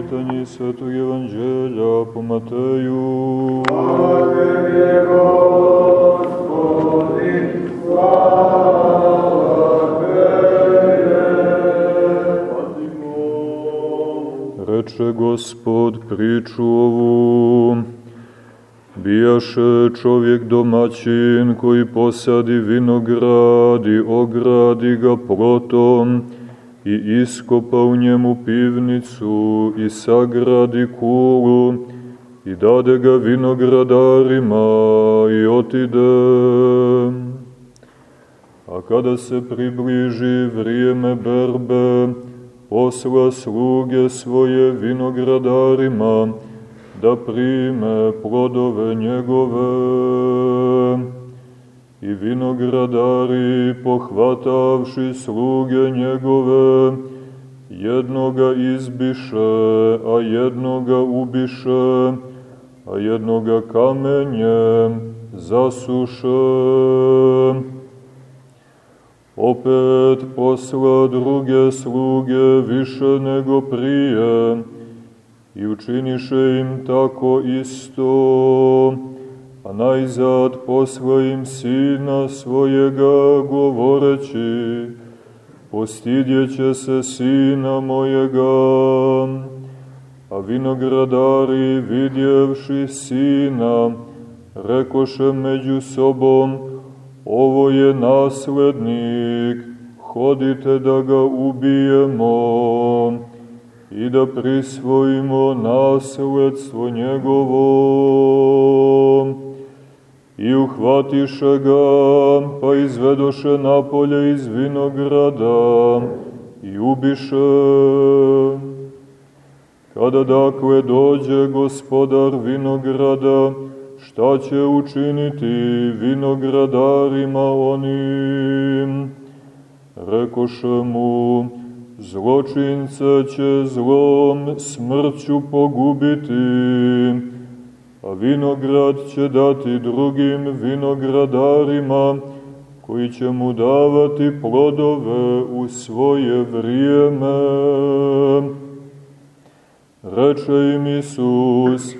Čitanje Svetog Evanđelja po Mateju. Tebi, Gospodi, Reče Gospod priču ovu. Bijaše čovjek domaćin koji posadi vinograd i ogradi ga plotom, i iskopa u njemu pivnicu i sagradi kulu i dade ga vinogradarima i otide. A kada se približi vrijeme berbe, posla sluge svoje vinogradarima da prime plodove njegove i vinogradari pohvatavši sluge njegove, jednoga izbiše, a jednoga ubiše, a jednoga kamenjem zasuše. Opet posla druge sluge više nego prije i učiniše im tako isto, a najzad posla im sina svojega govoreći, postidjeće se sina mojega, a vinogradari vidjevši sina, rekoše među sobom, ovo je naslednik, hodite da ga ubijemo i da prisvojimo nasledstvo njegovo i uhvatiše ga, pa izvedoše napolje iz vinograda i ubiše. Kada dakle dođe gospodar vinograda, šta će učiniti vinogradarima onim? Rekoše mu, zločince će zlom smrću pogubiti, a vinograd će dati drugim vinogradarima, koji će mu davati plodove u svoje vrijeme. Reče im Isus,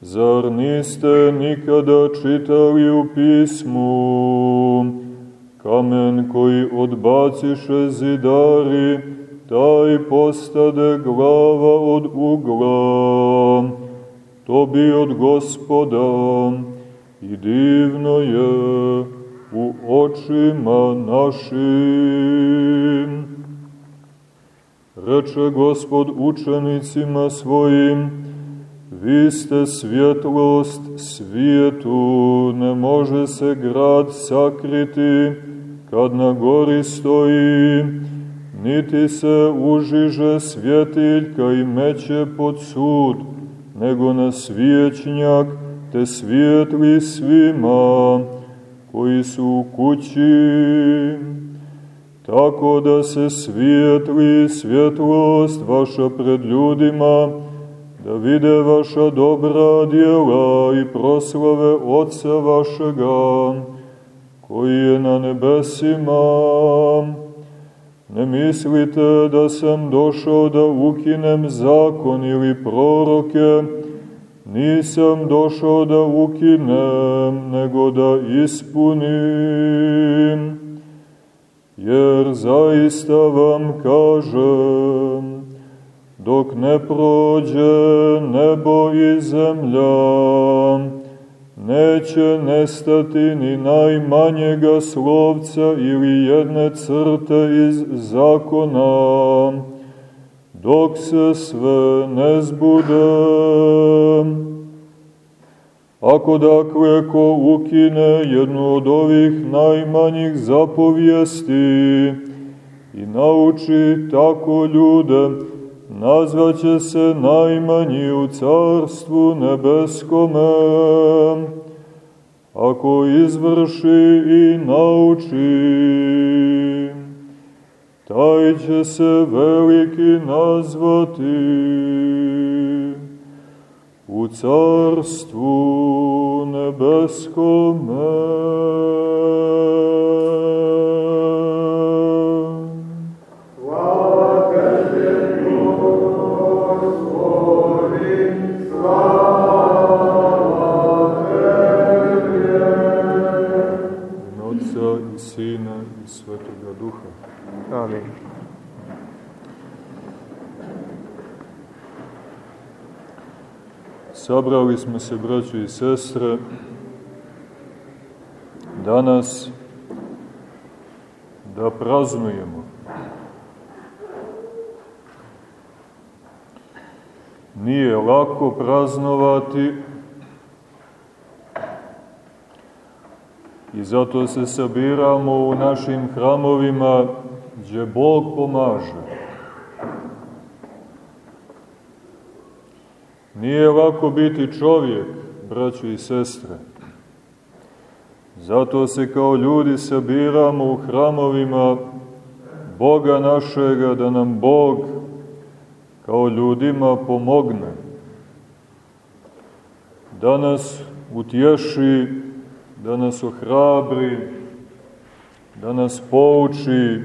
zar niste nikada čitali u pismu, kamen koji odbaciše zidari, taj postade glava od ugla, to bi od gospoda i divno je u očima našim. Reče gospod učenicima svojim, vi ste svjetlost svijetu, ne može se grad sakriti kad na gori stoji, niti se užiže svjetiljka i meće pod sud, nego na svijećnjak te svijetli svima koji su u kući, tako da se svijetli svjetlost vaša pred ljudima, da vide vaša dobra djela i proslave Otca vašega, koji je na nebesima. Ne mislite da sam došao da ukinem zakon ili proroke, nisam došao da ukinem, nego da ispunim. Jer zaista vam kažem, dok ne prođe nebo i zemlja, neće nestati ni najmanjega slovca ili jedne crte iz zakona, dok se sve ne zbude. Ako dakle ko ukine jednu od ovih najmanjih zapovijesti i nauči tako ljude, nazvaće se najmanji u carstvu nebeskome. Ako izvrši i nauči, taj će se veliki nazvati u carstvu nebeskome. Sabrali smo se, braćo i sestre, danas da praznujemo. Nije lako praznovati i zato se sabiramo u našim hramovima gdje Bog pomaže. Nije lako biti čovjek, braćo i sestre. Zato se kao ljudi sabiramo u hramovima Boga našega, da nam Bog kao ljudima pomogne. Da nas utješi, da nas ohrabri, da nas pouči,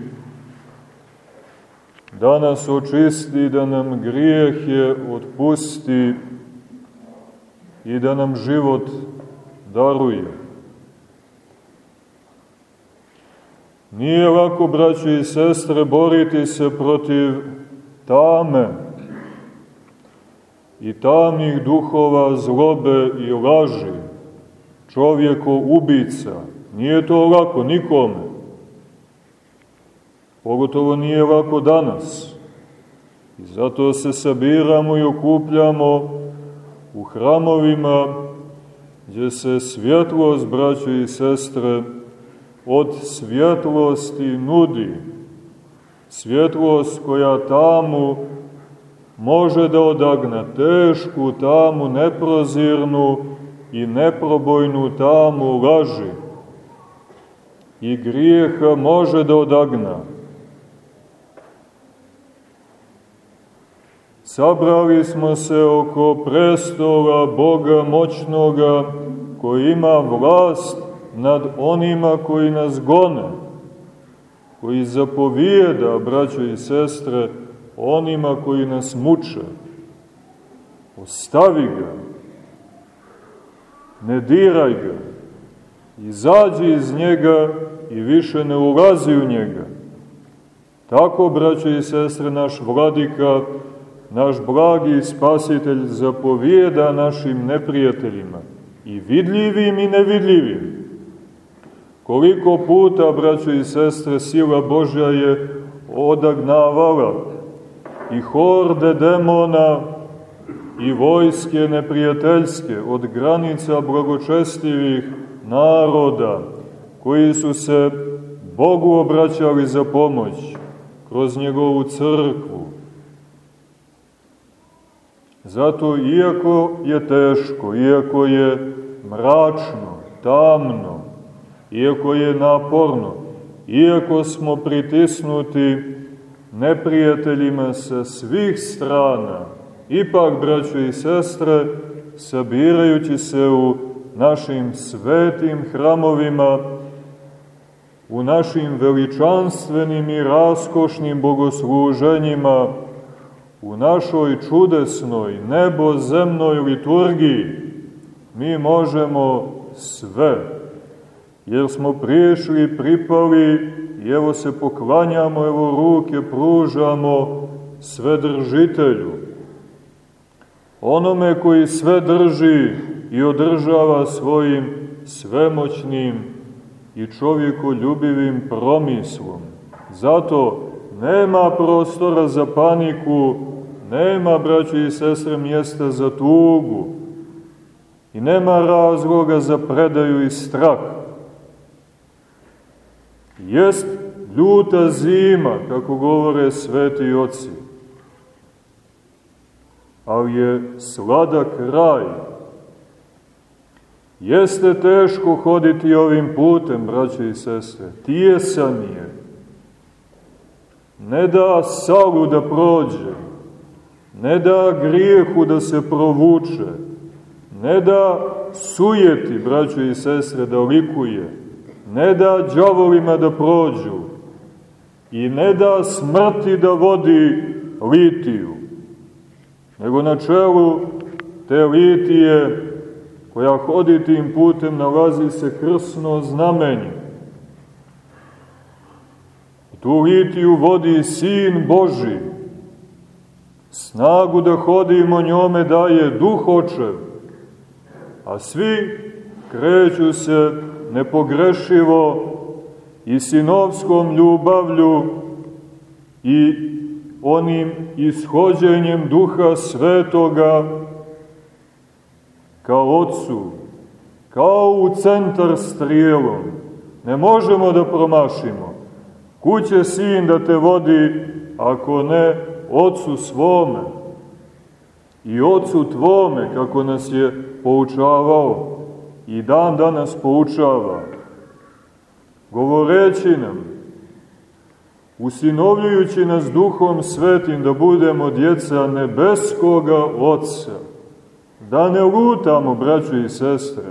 da nas očisti, da nam grijehe otpusti i da nam život daruje. Nije lako, braći i sestre, boriti se protiv tame i tamnih duhova zlobe i laži, čovjeko ubica. Nije to lako nikome. Pogotovo nije lako danas. I zato se sabiramo i okupljamo u hramovima gdje se svjetlost, braćo i sestre, od svjetlosti nudi. Svjetlost koja tamu može da odagna tešku tamu, neprozirnu i neprobojnu tamu laži. I grijeha može da odagna. Sabrali smo se oko prestola Boga moćnoga koji ima vlast nad onima koji nas gone, koji zapovijeda, braćo i sestre, onima koji nas muče. Ostavi ga, ne diraj ga, izađi iz njega i više ne ulazi u njega. Tako, braćo i sestre, naš vladika, naš blagi spasitelj zapovijeda našim neprijateljima, i vidljivim i nevidljivim. Koliko puta, braćo i sestre, sila Božja je odagnavala i horde demona i vojske neprijateljske od granica blagočestivih naroda koji su se Bogu obraćali za pomoć kroz njegovu crkvu. Zato, iako je teško, iako je mračno, tamno, iako je naporno, iako smo pritisnuti neprijateljima sa svih strana, ipak, braćo i sestre, sabirajući se u našim svetim hramovima, u našim veličanstvenim i raskošnim bogosluženjima, u našoj čudesnoj nebozemnoj liturgiji, mi možemo sve, jer smo priješli, pripali i evo se poklanjamo, evo ruke pružamo sve držitelju. Onome koji sve drži i održava svojim svemoćnim i čovjekoljubivim promislom. Zato nema prostora za paniku, nema, braćo i sestre, mjesta za tugu i nema razloga za predaju i strah. Jest ljuta zima, kako govore sveti oci, ali je sladak raj. Jeste teško hoditi ovim putem, braće i sestre, tijesan je. Ne da salu da prođe, ne da grijehu da se provuče, ne da sujeti, braćo i sestre, da likuje, ne da džavolima da prođu i ne da smrti da vodi litiju, nego na čelu te litije koja hodi tim putem nalazi se krsno znamenje. Tu litiju vodi Sin Boži. Snagu da hodimo njome daje Duh Očev. A svi kreću se nepogrešivo i sinovskom ljubavlju i onim ishođenjem Duha Svetoga kao Otcu, kao u centar strijelom. Ne možemo da promašimo. Kuće sin da te vodi, ako ne Otcu svome i Otcu tvome, kako nas je poučavao i dan danas poučava, govoreći nam, usinovljujući nas duhom svetim da budemo djeca nebeskoga Otca, da ne lutamo, braćo i sestre,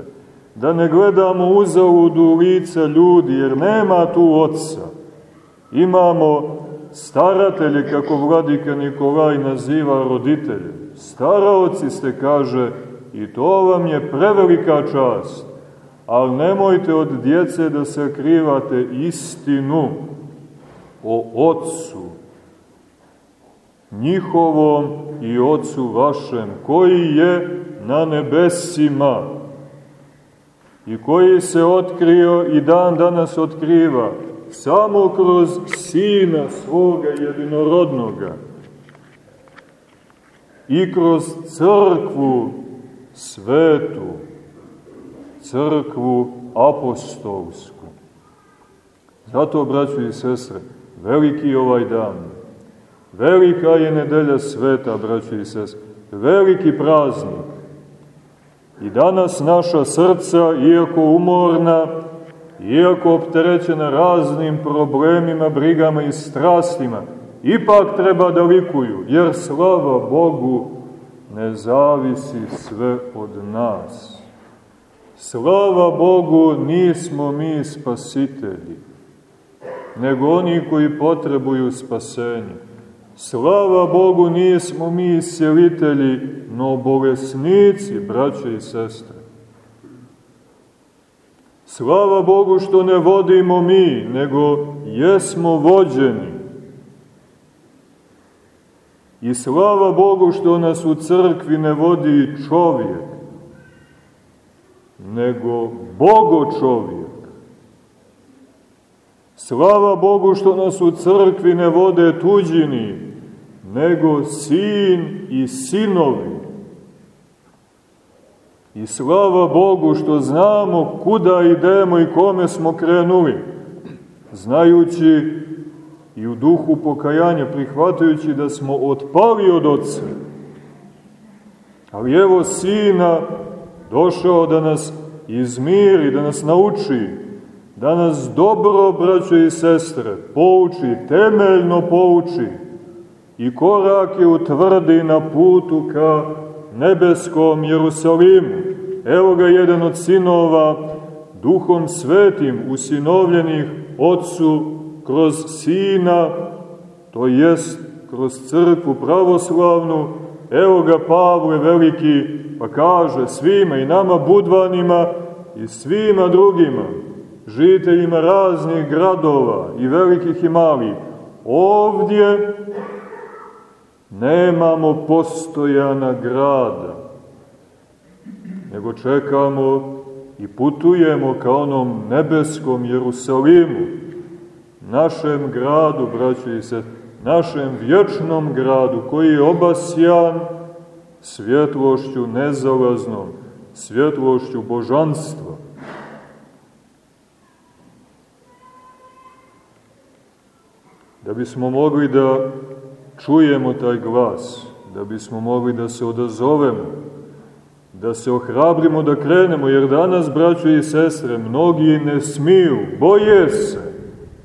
da ne gledamo uzaludu lica ljudi, jer nema tu Otca. Imamo staratelje, kako vladika Nikolaj naziva roditelje. Staraoci ste, kaže, i to vam je prevelika čast, ali nemojte od djece da se krivate istinu o Otcu, njihovom i Otcu vašem, koji je na nebesima i koji se otkrio i dan danas otkriva samo kroz Sina svoga jedinorodnoga i kroz crkvu svetu, crkvu apostolsku. Zato, braćo i sestre, veliki je ovaj dan, velika je nedelja sveta, braćo i sestre, veliki praznik. I danas naša srca, iako umorna, iako opterećena raznim problemima, brigama i strastima, ipak treba da likuju, jer slava Bogu ne zavisi sve od nas. Slava Bogu nismo mi spasitelji, nego oni koji potrebuju spasenje. Slava Bogu nismo mi iscelitelji, no bolesnici, braće i sestre. Slava Bogu što ne vodimo mi, nego jesmo vođeni. I slava Bogu što nas u crkvi ne vodi čovjek, nego Bogo čovjek. Slava Bogu što nas u crkvi ne vode tuđini, nego sin i sinovi. I slava Bogu što znamo kuda idemo i kome smo krenuli, znajući i u duhu pokajanja, prihvatajući da smo otpali od Otca. Ali evo Sina došao da nas izmiri, da nas nauči, da nas dobro, braćo i sestre, pouči, temeljno pouči i korake utvrdi na putu ka nebeskom Jerusalimu. Evo ga jedan od sinova, duhom svetim, usinovljenih Otcu kroz Sina, to jest kroz crkvu pravoslavnu, evo ga Pavle Veliki, pa kaže svima i nama budvanima i svima drugima, žiteljima raznih gradova i velikih i malih, ovdje nemamo postojana grada, nego čekamo i putujemo ka onom nebeskom Jerusalimu, našem gradu, braćo i se, našem vječnom gradu, koji je obasjan svjetlošću nezalaznom, svjetlošću božanstva. Da bismo mogli da čujemo taj glas, da bismo mogli da se odazovemo, da se ohrabrimo da krenemo, jer danas, braćo i sestre, mnogi ne smiju, boje se,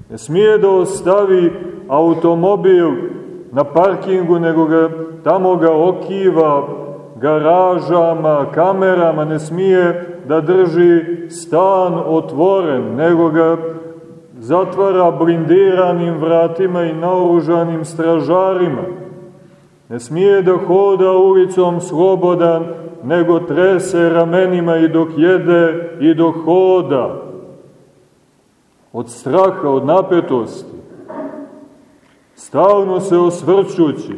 ne smije da ostavi automobil na parkingu, nego ga, tamo ga okiva garažama, kamerama, ne smije da drži stan otvoren, nego ga zatvara blindiranim vratima i naoružanim stražarima. Ne smije da hoda ulicom slobodan, nego trese ramenima i dok jede i dok hoda. Od straha, od napetosti. stalno se osvrćući.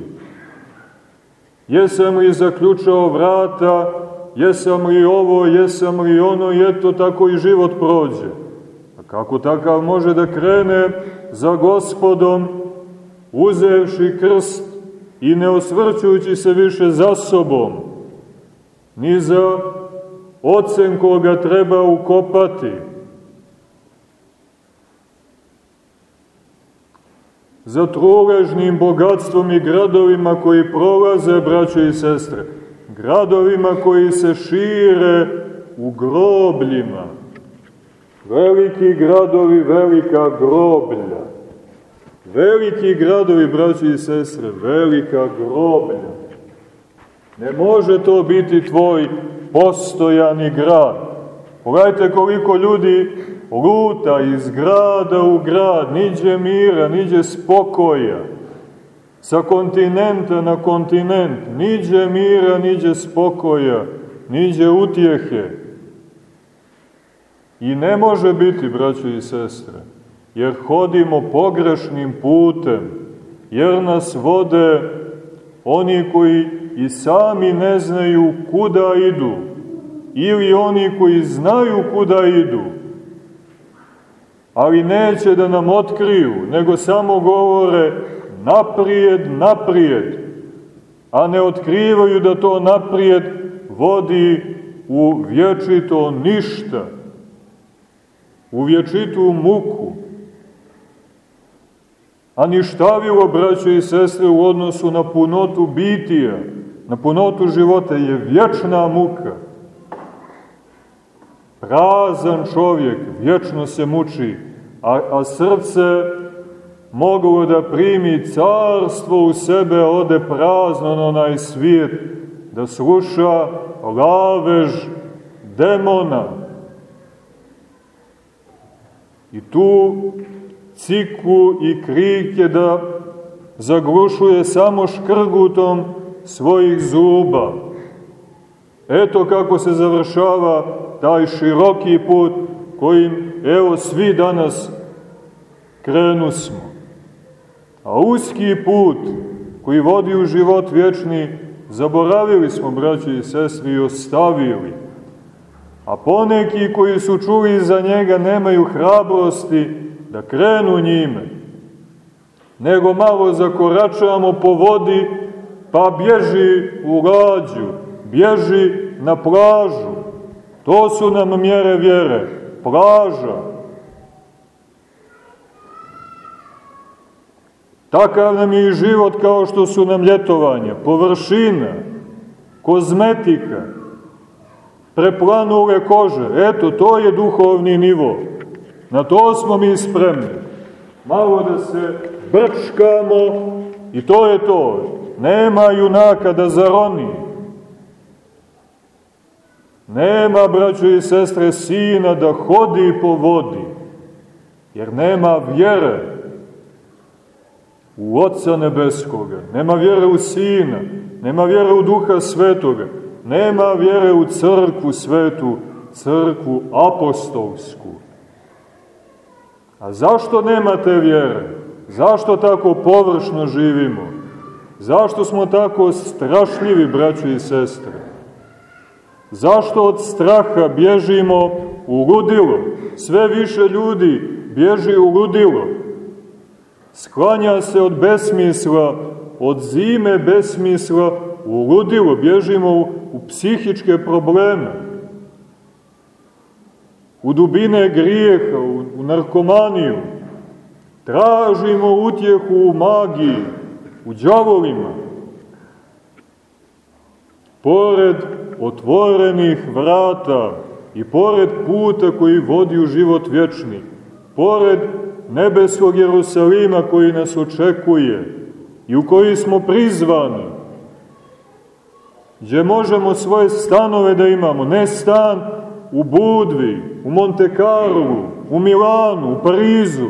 Jesam li zaključao vrata, jesam li ovo, jesam li ono, i eto tako i život prođe. Kako takav može da krene za gospodom, uzevši krst i ne osvrćujući se više za sobom, ni za ocen koga treba ukopati, za truležnim bogatstvom i gradovima koji prolaze, braćo i sestre, gradovima koji se šire u grobljima. Veliki gradovi, velika groblja. Veliki gradovi, braći i sestre, velika groblja. Ne može to biti tvoj postojani grad. Pogledajte koliko ljudi luta iz grada u grad, niđe mira, niđe spokoja. Sa kontinenta na kontinent, niđe mira, niđe spokoja, niđe utjehe. I ne može biti, braćo i sestre, jer hodimo pogrešnim putem, jer nas vode oni koji i sami ne znaju kuda idu, ili oni koji znaju kuda idu, ali neće da nam otkriju, nego samo govore naprijed, naprijed, a ne otkrivaju da to naprijed vodi u vječito ništa, u vječitu muku, a ništavilo, braćo i sestre, u odnosu na punotu bitija, na punotu života je vječna muka. Prazan čovjek vječno se muči, a, a srce moglo da primi carstvo u sebe, ode prazno na onaj svijet, da sluša lavež demona. I tu ciku i krike da zaglušuje samo škrgutom svojih zuba. Eto kako se završava taj široki put kojim, evo, svi danas krenu smo. A uski put koji vodi u život vječni, zaboravili smo, braći i sestri, i ostavili. A poneki koji su čuli za njega nemaju hrabrosti da krenu njime, nego malo zakoračamo po vodi, pa bježi u gađu, bježi na plažu. To su nam mjere vjere, plaža. Takav nam je i život kao što su nam ljetovanja, površina, kozmetika, preplanule kože. Eto, to je duhovni nivo. Na to smo mi spremni. Malo da se brčkamo i to je to. Nema junaka da zaroni. Nema, braćo i sestre, sina da hodi po vodi, jer nema vjere u Otca Nebeskoga, nema vjere u Sina, nema vjere u Duha Svetoga, nema vjere u crkvu svetu, crkvu apostolsku. A zašto nema te vjere? Zašto tako površno živimo? Zašto smo tako strašljivi, braći i sestre? Zašto od straha bježimo u ludilo? Sve više ljudi bježi u ludilo. Sklanja se od besmisla, od zime besmisla u ludilo. Bježimo u, u psihičke probleme u dubine grijeha, u, u narkomaniju. Tražimo utjehu u magiji, u džavolima. Pored otvorenih vrata i pored puta koji vodi u život vječni, pored nebeskog Jerusalima koji nas očekuje i u koji smo prizvani, gdje možemo svoje stanove da imamo, ne stan u Budvi, u Monte Carlo, u Milanu, u Parizu,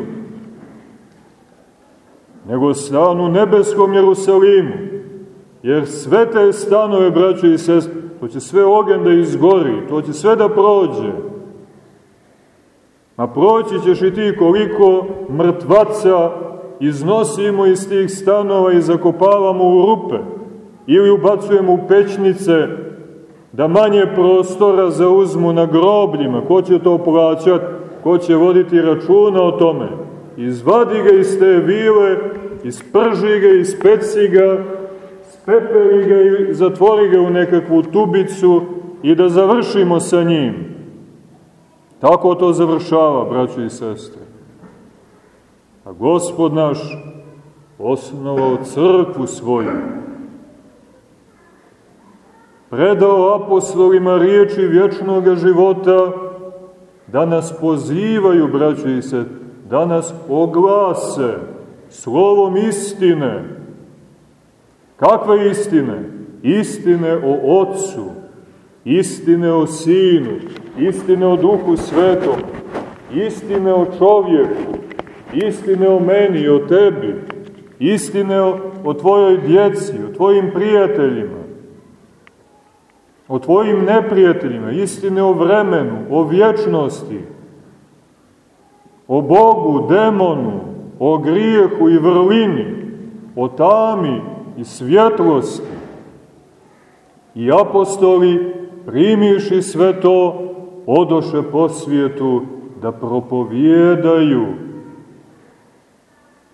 nego stan u nebeskom Jerusalimu. Jer sve te stanove, braćo i sest, to će sve ogen da izgori, to će sve da prođe. A proći ćeš i ti koliko mrtvaca iznosimo iz tih stanova i zakopavamo u rupe ili ubacujemo u pećnice da manje prostora zauzmu na grobljima. Ko će to plaćati? Ko će voditi računa o tome? Izvadi ga iz te vile, isprži ga, ispeci ga, spepeli ga i zatvori ga u nekakvu tubicu i da završimo sa njim. Tako to završava, braćo i sestre. A gospod naš osnovao crkvu svoju, predao apostolima riječi vječnog života, da nas pozivaju, braćo i se, da nas oglase slovom istine. Kakve istine? Istine o Otcu, istine o Sinu, istine o Duhu Svetom, istine o čovjeku, istine o meni o tebi, istine o, o tvojoj djeci, o tvojim prijateljima, o tvojim neprijateljima, istine o vremenu, o vječnosti, o Bogu, demonu, o grijehu i vrlini, o tami i svjetlosti. I apostoli, primiši sve to, odoše po svijetu da propovjedaju,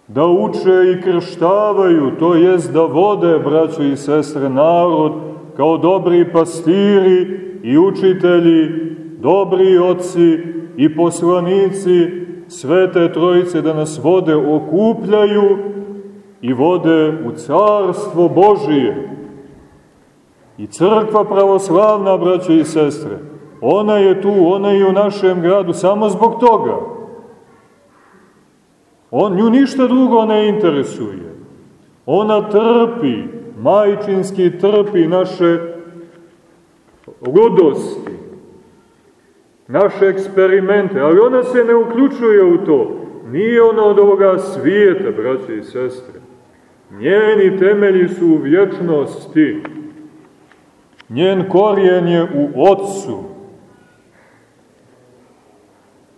da uče i krštavaju, to jest da vode, braćo i sestre, narod, kao dobri pastiri i učitelji, dobri oci i poslanici Svete Trojice da nas vode okupljaju i vode u carstvo Božije. I crkva pravoslavna, braćo i sestre, ona je tu, ona je u našem gradu, samo zbog toga. On, nju ništa drugo ne interesuje. Ona trpi, majčinski trpi naše ludosti, naše eksperimente, ali ona se ne uključuje u to. Nije ona od ovoga svijeta, braće i sestre. Njeni temelji su u vječnosti. Njen korijen je u Otcu.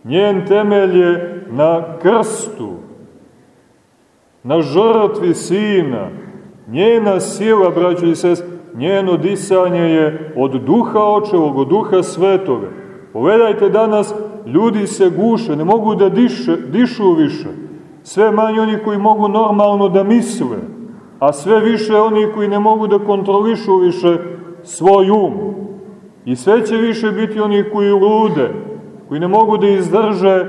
Njen temelj je na krstu, na žrtvi Sina, Njena sila, braćo i sest, njeno disanje je od duha očevog, od duha svetoga. Pogledajte danas, ljudi se guše, ne mogu da diše, dišu više. Sve manje oni koji mogu normalno da misle, a sve više oni koji ne mogu da kontrolišu više svoj um. I sve će više biti oni koji lude, koji ne mogu da izdrže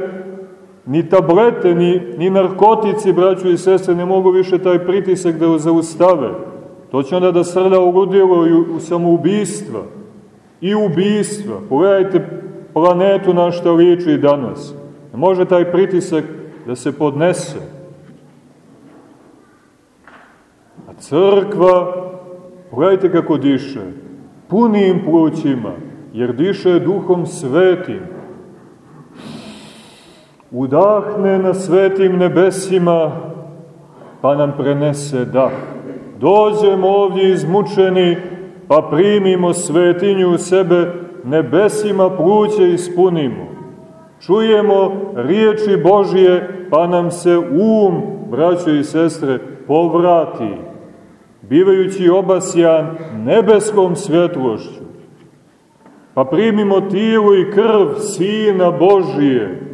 ni tablete, ni, ni narkotici, braću i sestre, ne mogu više taj pritisak da zaustave. To će onda da srda u ludilo i u, u samoubistva i ubistva. Pogledajte planetu na što liči danas. Ne može taj pritisak da se podnese. A crkva, pogledajte kako diše, punim plućima, jer diše duhom svetim udahne na svetim nebesima, pa nam prenese dah. Dođemo ovdje izmučeni, pa primimo svetinju u sebe, nebesima pluće ispunimo. Čujemo riječi Božije, pa nam se um, braćo i sestre, povrati, bivajući obasjan nebeskom svjetlošću. Pa primimo tijelo i krv Sina Božije,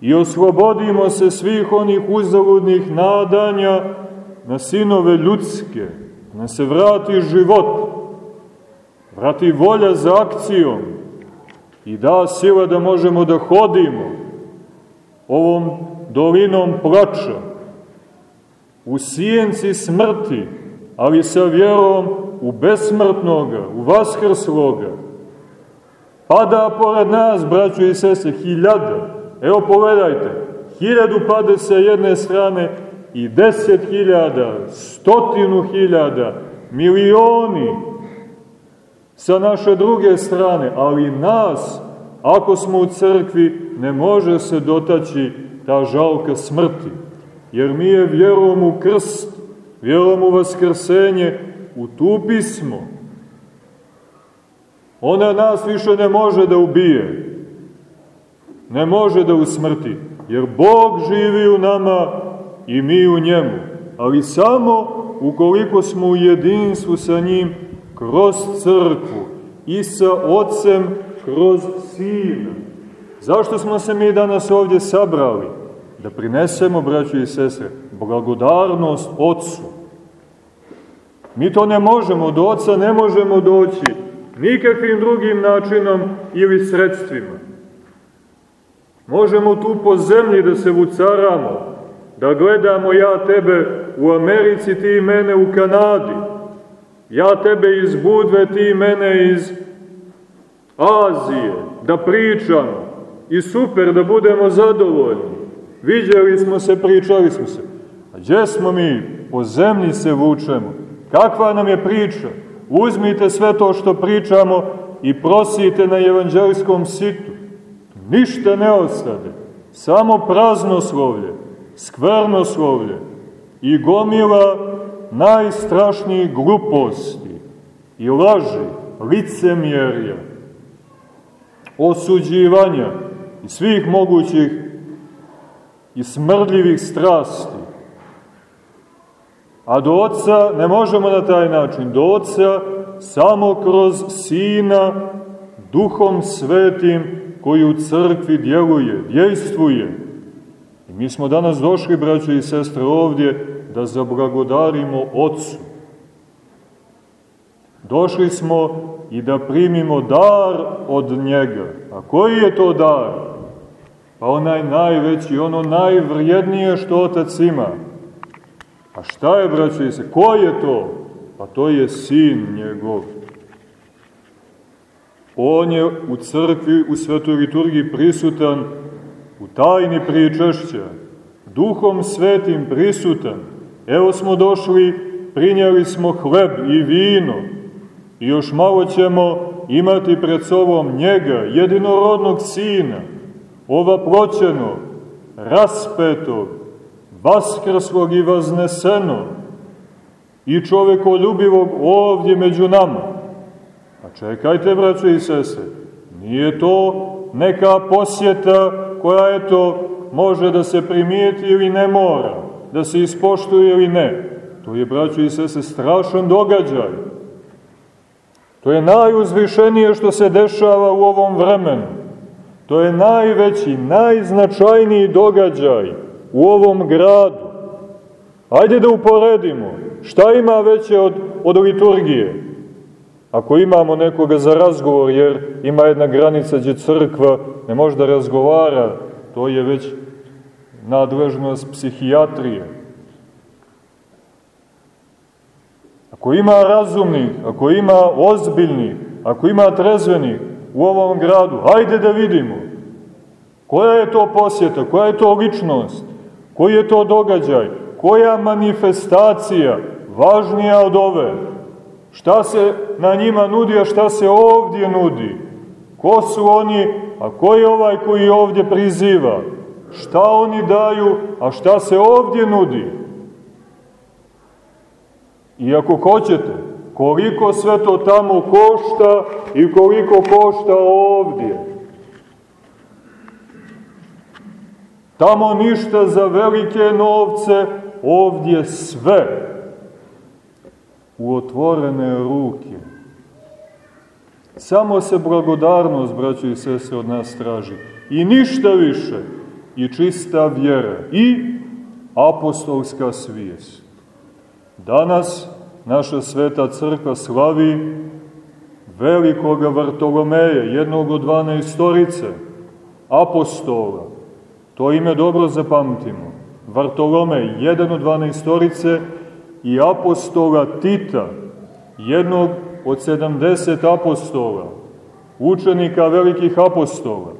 i oslobodimo se svih onih uzaludnih nadanja na sinove ljudske, da se vrati život, vrati volja za akcijom i da sila da možemo da hodimo ovom dolinom plača, u sijenci smrti, ali sa vjerom u besmrtnoga, u vaskrsloga. Pada pored nas, braćo i sese, hiljada, Evo pogledajte, hiljadu pade sa jedne strane i deset hiljada, stotinu hiljada, milioni sa naše druge strane, ali nas, ako smo u crkvi, ne može se dotaći ta žalka smrti, jer mi je vjerom u krst, vjerom u vaskrsenje, utupi smo. Ona nas više ne može da ubije, ne može da usmrti, jer Bog živi u nama i mi u njemu, ali samo ukoliko smo u jedinstvu sa njim kroz crkvu i sa Otcem kroz Sina. Zašto smo se mi danas ovdje sabrali? Da prinesemo, braćo i sestre, blagodarnost Otcu. Mi to ne možemo, do Otca ne možemo doći nikakvim drugim načinom ili sredstvima. Možemo tu po zemlji da se vucaramo, da gledamo ja tebe u Americi, ti mene u Kanadi, ja tebe iz Budve, ti mene iz Azije, da pričamo i super, da budemo zadovoljni. Viđali smo se, pričali smo se. A gdje smo mi? Po zemlji se vučemo. Kakva nam je priča? Uzmite sve to što pričamo i prosite na evanđelijskom situ. Ništa ne ostade. Samo praznoslovlje, skvrnoslovlje i gomila najstrašnijih gluposti i laži, licemjerja, osuđivanja i svih mogućih i smrdljivih strasti. A do oca ne možemo na taj način. Do oca samo kroz Sina, Duhom Svetim, koji u crkvi djeluje, djejstvuje. I mi smo danas došli, braćo i sestre, ovdje da zablagodarimo Otcu. Došli smo i da primimo dar od njega. A koji je to dar? Pa onaj najveći, ono najvrijednije što Otac ima. A šta je, braćo i se, ko je to? Pa to je sin njegov. On je u crkvi, u svetoj liturgiji prisutan u tajni pričašća, duhom svetim prisutan. Evo smo došli, prinjeli smo hleb i vino i još malo ćemo imati pred sobom njega, jedinorodnog sina, ova proćenog, raspetog, vaskrslog i vaznesenog i čovekoljubivog ovdje među nama. A čekajte, braćo i sese, nije to neka posjeta koja, eto, može da se primijeti ili ne mora, da se ispoštuje ili ne. To je, braćo i sese, strašan događaj. To je najuzvišenije što se dešava u ovom vremenu. To je najveći, najznačajniji događaj u ovom gradu. Ajde da uporedimo. Šta ima veće od, od liturgije? Ako imamo nekoga za razgovor, jer ima jedna granica gdje crkva ne može da razgovara, to je već nadležnost psihijatrije. Ako ima razumnih, ako ima ozbiljnih, ako ima trezvenih u ovom gradu, hajde da vidimo. Koja je to posjeta, koja je to ličnost, koji je to događaj, koja manifestacija važnija od ove? Šta se na njima nudi, a šta se ovdje nudi? Ko su oni, a ko je ovaj koji ovdje priziva? Šta oni daju, a šta se ovdje nudi? I ako hoćete, koliko sve to tamo košta i koliko košta ovdje. Tamo ništa za velike novce, ovdje sve u otvorene ruke. Samo se blagodarnost, braćo i sese, od nas traži. I ništa više. I čista vjera. I apostolska svijest. Danas naša sveta crkva slavi velikoga Vartolomeja, jednog od dvane istorice, apostola. To ime dobro zapamtimo. Vartolomej, jedan od dvane istorice, i apostola Tita, jednog od 70 apostola, učenika velikih apostola,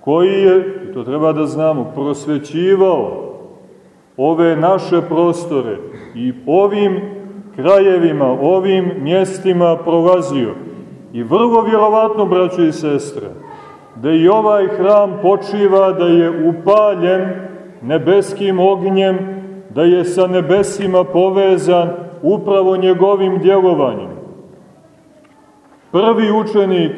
koji je, to treba da znamo, prosvećivao ove naše prostore i ovim krajevima, ovim mjestima prolazio. I vrlo vjerovatno, braćo i sestre, da i ovaj hram počiva da je upaljen nebeskim ognjem da je sa nebesima povezan upravo njegovim djelovanjem. Prvi učenik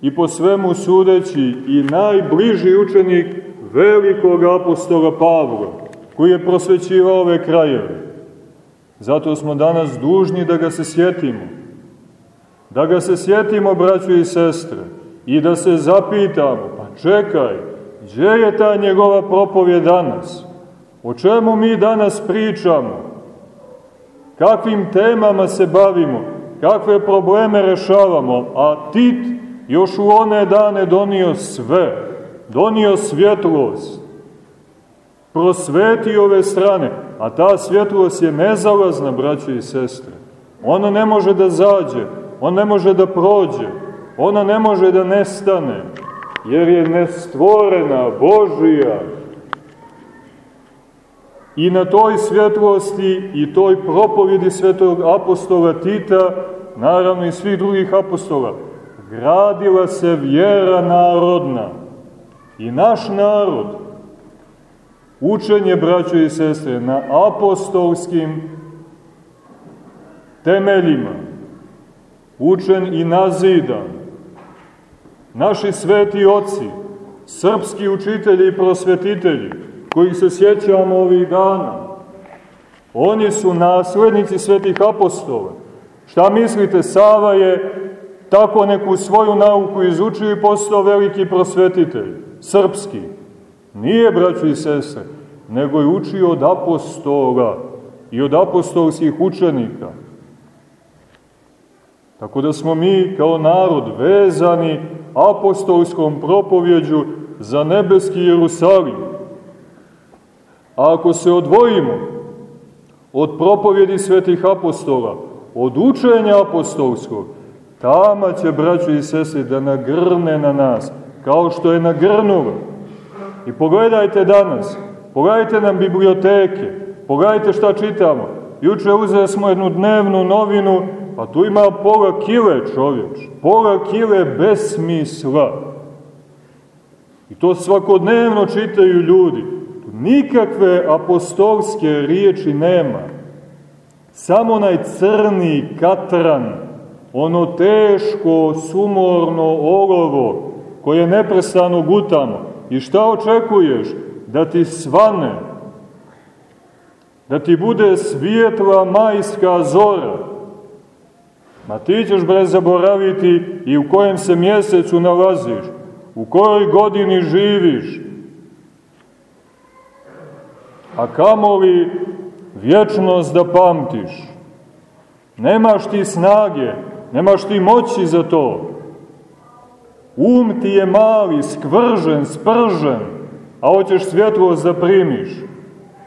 i po svemu sudeći i najbliži učenik velikog apostola Pavla, koji je prosvećivao ove krajeve. Zato smo danas dužni da ga se sjetimo. Da ga se sjetimo, braćo i sestre, i da se zapitamo, pa čekaj, gdje je ta njegova propovje danas? O čemu mi danas pričamo? Kakvim temama se bavimo? Kakve probleme rešavamo? A Tit još u one dane donio sve. Donio svjetlost. Prosveti ove strane. A ta svjetlost je nezalazna, braće i sestre. Ona ne može da zađe. Ona ne može da prođe. Ona ne može da nestane. Jer je nestvorena, Božija. I na toj svjetlosti i toj propovjedi svetog apostola Tita, naravno i svih drugih apostola, gradila se vjera narodna. I naš narod, učenje, braćo i sestre, na apostolskim temeljima, učen i nazidan, naši sveti oci, srpski učitelji i prosvetitelji, kojih se sjećamo ovih dana. Oni su naslednici svetih apostola. Šta mislite, Sava je tako neku svoju nauku izučio i postao veliki prosvetitelj, srpski. Nije, braćo i sestre, nego je učio od apostola i od apostolskih učenika. Tako da smo mi kao narod vezani apostolskom propovjeđu za nebeski Jerusalim. A ako se odvojimo od propovjedi svetih apostola, od učenja apostolskog, tama će, braćo i sese, da nagrne na nas, kao što je nagrnulo. I pogledajte danas, pogledajte nam biblioteke, pogledajte šta čitamo. Juče uzeli smo jednu dnevnu novinu, pa tu ima pola kile čovječ, pola kile besmisla. I to svakodnevno čitaju ljudi. Nikakve apostolske riječi nema. Samo onaj crni katran, ono teško, sumorno olovo koje neprestano gutamo. I šta očekuješ? Da ti svane, da ti bude svijetla majska zora. Ma ti ćeš bre zaboraviti i u kojem se mjesecu nalaziš, u kojoj godini živiš, a kamoli vječnost da pamtiš. Nemaš ti snage, nemaš ti moći za to. Um ti je mali, skvržen, spržen, a hoćeš svjetlost da primiš,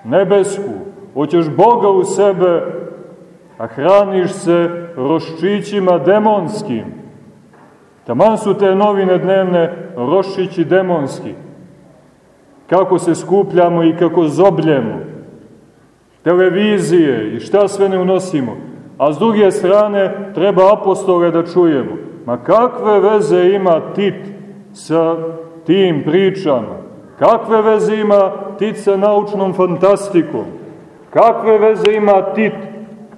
nebesku, hoćeš Boga u sebe, a hraniš se roščićima demonskim. Taman su te novine dnevne roščići demonski kako se skupljamo i kako zobljemo, televizije i šta sve ne unosimo, a s druge strane treba apostole da čujemo. Ma kakve veze ima Tit sa tim pričama? Kakve veze ima Tit sa naučnom fantastikom? Kakve veze ima Tit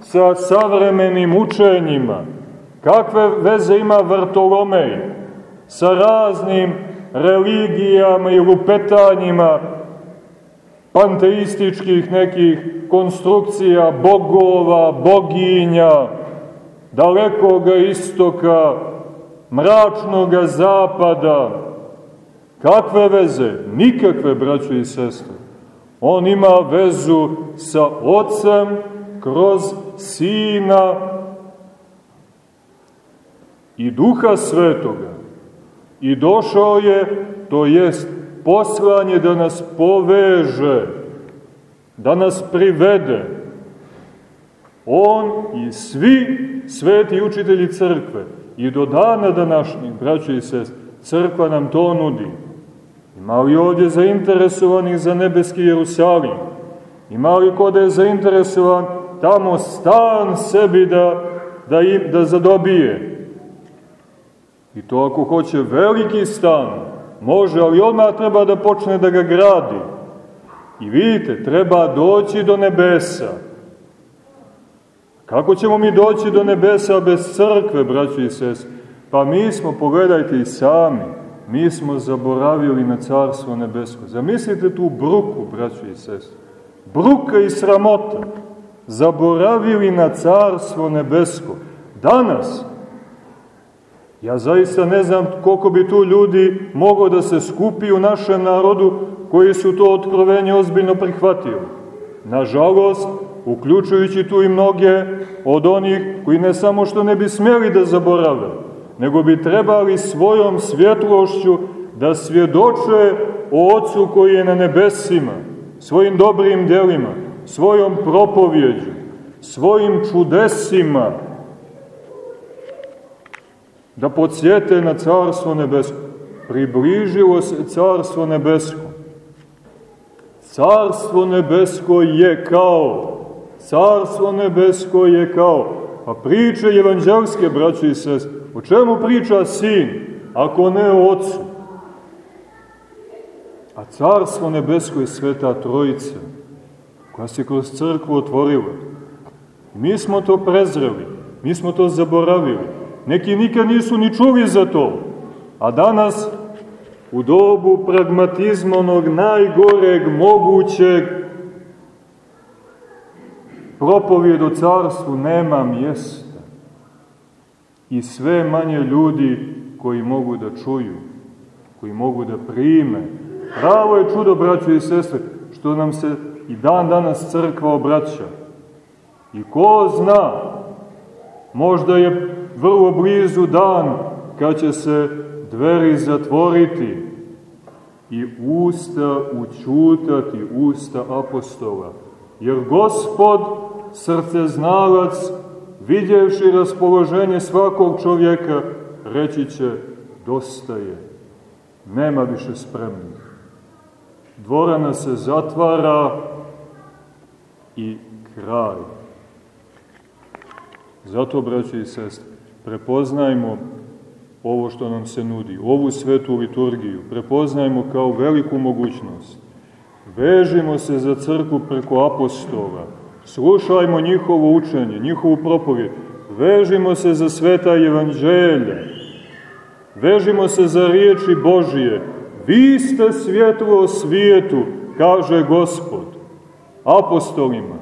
sa savremenim učenjima? Kakve veze ima Vrtolomej sa raznim religijama i lupetanjima panteističkih nekih konstrukcija, bogova, boginja, dalekoga istoka, mračnoga zapada. Kakve veze? Nikakve, braćo i sestre. On ima vezu sa Otcem kroz Sina i Duha Svetoga. I došao je, to jest poslanje da nas poveže, da nas privede. On i svi sveti učitelji crkve i do dana današnjih, braćo i sest, crkva nam to nudi. Ima li ovdje zainteresovanih za nebeski Jerusalim? Ima li ko da je zainteresovan tamo stan sebi da, da, im, da zadobije? I to ako hoće veliki stan, može, ali odmah treba da počne da ga gradi. I vidite, treba doći do nebesa. Kako ćemo mi doći do nebesa bez crkve, braći i sest? Pa mi smo, pogledajte i sami, mi smo zaboravili na carstvo nebesko. Zamislite tu bruku, braći i sest. bruka i sramota, zaboravili na carstvo nebesko. Danas, ja zaista ne znam koliko bi tu ljudi moglo da se skupi u našem narodu koji su to otkrovenje ozbiljno prihvatili. Nažalost, uključujući tu i mnoge od onih koji ne samo što ne bi smjeli da zaborave, nego bi trebali svojom svjetlošću da svjedoče o Otcu koji je na nebesima, svojim dobrim delima, svojom propovjeđu, svojim čudesima, da podsjete na Carstvo nebesko. Približilo se Carstvo nebesko. Carstvo nebesko je kao, Carstvo nebesko je kao, pa priče evanđelske, braće i sest, o čemu priča sin, ako ne o ocu? A Carstvo nebesko je sveta trojica, koja se kroz crkvu otvorila. Mi smo to prezreli, mi smo to zaboravili. Neki nikad nisu ni čuli za to. A danas, u dobu pragmatizma onog najgoreg mogućeg, propovijed o carstvu nema mjesta. I sve manje ljudi koji mogu da čuju, koji mogu da prime. Pravo je čudo, braćo i sestre, što nam se i dan danas crkva obraća. I ko zna, možda je vrlo blizu dan kad će se dveri zatvoriti i usta učutati, usta apostola. Jer gospod, srce znalac, vidjevši raspoloženje svakog čovjeka, reći će, dosta je, nema više spremnih. Dvorana se zatvara i kraj. Zato, braći i sestri, prepoznajmo ovo što nam se nudi, ovu svetu liturgiju, prepoznajmo kao veliku mogućnost. Vežimo se za crku preko apostola, slušajmo njihovo učenje, njihovu propovijed, vežimo se za sveta evanđelja, vežimo se za riječi Božije, vi ste svjetlo svijetu, kaže Gospod, apostolima,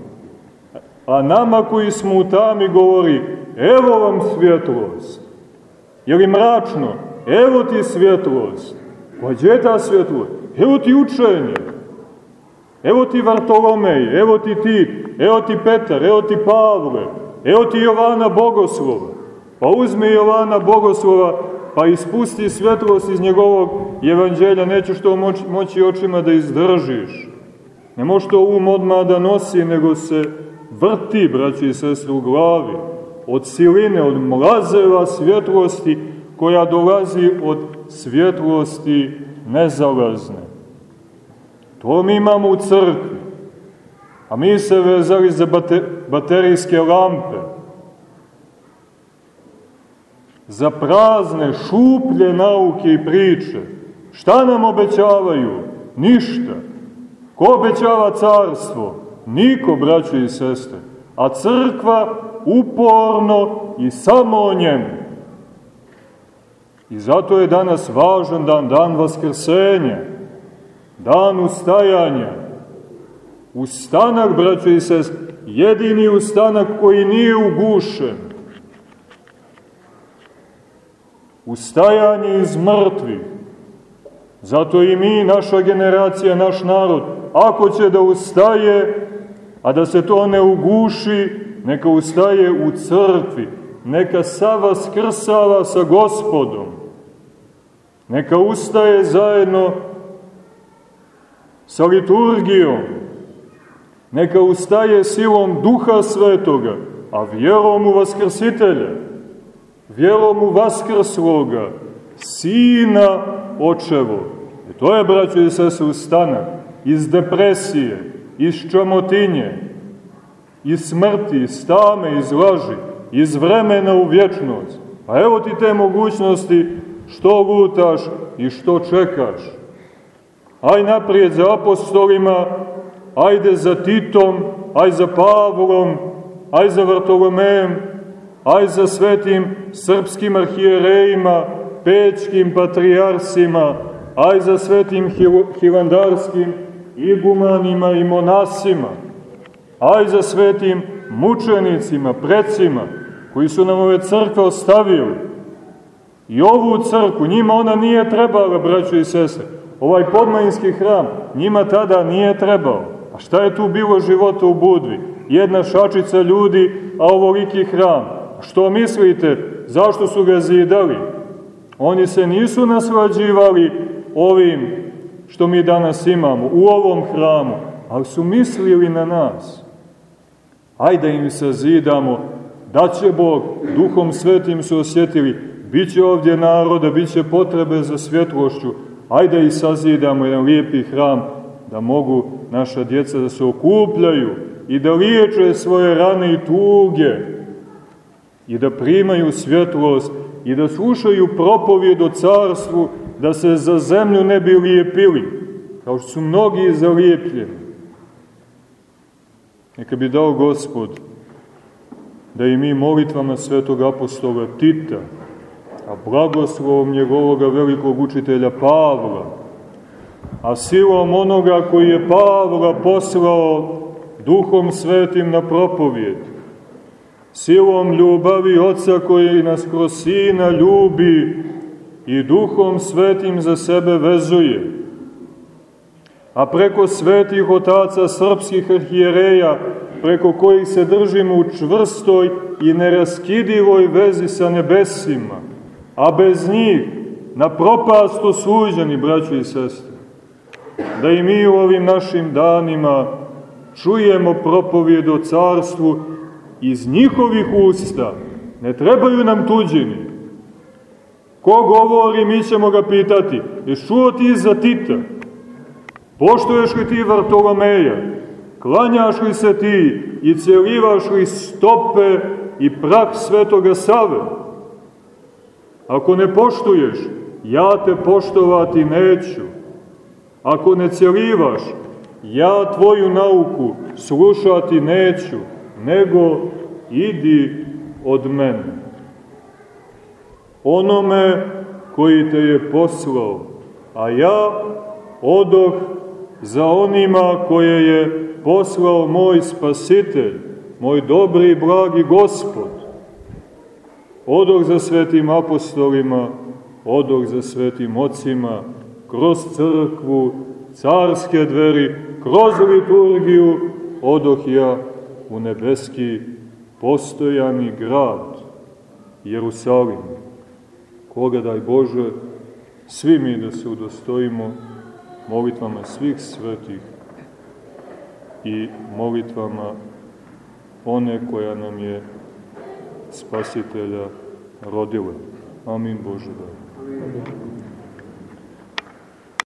a nama koji smo u tami govori, evo vam svjetlost. Je li mračno? Evo ti svjetlost. Gdje je ta svjetlost? Evo ti učenje. Evo ti Vartolomej, evo ti Tit, evo ti Petar, evo ti Pavle, evo ti Jovana Bogoslova. Pa uzmi Jovana Bogoslova, pa ispusti svjetlost iz njegovog evanđelja, nećeš to moći, moći očima da izdržiš. Ne može to um odmah da nosi, nego se vrti, braći i sestri, u glavi od siline, od mlazeva svjetlosti koja dolazi od svjetlosti nezalazne. To mi imamo u crkvi. A mi se vezali za baterijske lampe. Za prazne, šuplje nauke i priče. Šta nam obećavaju? Ništa. Ko obećava carstvo? Niko, braćo i sestre. A crkva uporno i samo o njemu. I zato je danas važan dan, dan Vaskrsenja, dan ustajanja. Ustanak, braćo i sest, jedini ustanak koji nije ugušen. Ustajanje iz mrtvih. Zato i mi, naša generacija, naš narod, ako će da ustaje, a da se to ne uguši, neka ustaje u crkvi, neka sava skrsava sa gospodom, neka ustaje zajedno sa liturgijom, neka ustaje silom duha svetoga, a vjerom u vaskrsitelja, vjerom u vaskrsloga, sina očevo. I e to je, braćo i sese, ustanak iz depresije, iz čamotinje, iz smrti, iz tame, iz laži, iz vremena u vječnost. A evo ti te mogućnosti što lutaš i što čekaš. Aj naprijed za apostolima, ajde za Titom, aj za Pavlom, aj za Vartolomejem, aj za svetim srpskim arhijerejima, pećkim patrijarsima, aj za svetim hilandarskim igumanima i monasima, aj za svetim mučenicima, precima, koji su nam ove crkve ostavili. I ovu crku, njima ona nije trebala, braćo i sestre. Ovaj podmajinski hram, njima tada nije trebao. A šta je tu bilo života u Budvi? Jedna šačica ljudi, a ovoliki hram. Što mislite, zašto su ga zidali? Oni se nisu naslađivali ovim što mi danas imamo, u ovom hramu, ali su mislili na nas. Ajde im sazidamo, da će Bog, duhom svetim su osjetili, bit će ovdje naroda, bit će potrebe za svjetlošću, ajde i sazidamo jedan lijepi hram, da mogu naša djeca da se okupljaju i da liječe svoje rane i tuge i da primaju svjetlost i da slušaju propovijed o carstvu, da se za zemlju ne bi lijepili, kao što su mnogi zalijepljeni. Neka bi dao Gospod da i mi molitvama svetog apostola Tita, a blagoslovom njegovoga velikog učitelja Pavla, a silom onoga koji je Pavla poslao duhom svetim na propovijed, silom ljubavi Oca koji nas kroz Sina ljubi i duhom svetim za sebe vezuje, a preko svetih otaca srpskih arhijereja, preko kojih se držimo u čvrstoj i neraskidivoj vezi sa nebesima, a bez njih na propast osuđeni, braći i sestre, da i mi u ovim našim danima čujemo propovijed o carstvu iz njihovih usta. Ne trebaju nam tuđini. Ko govori, mi ćemo ga pitati. Ješ čuo ti za Tita? Poštuješ li ti Vartolomeja? Klanjaš li se ti i celivaš li stope i prah svetoga Save? Ako ne poštuješ, ja te poštovati neću. Ako ne celivaš, ja tvoju nauku slušati neću, nego idi od mene. Onome koji te je poslao, a ja odoh za onima koje je poslao moj spasitelj, moj dobri i blagi gospod. Odoh za svetim apostolima, odoh za svetim ocima, kroz crkvu, carske dveri, kroz liturgiju, odoh ja u nebeski postojani grad, Jerusalim, koga daj Bože, svi mi da se udostojimo molitvama svih svetih i molitvama one koja nam je spasitelja rodila. Amin Bože da.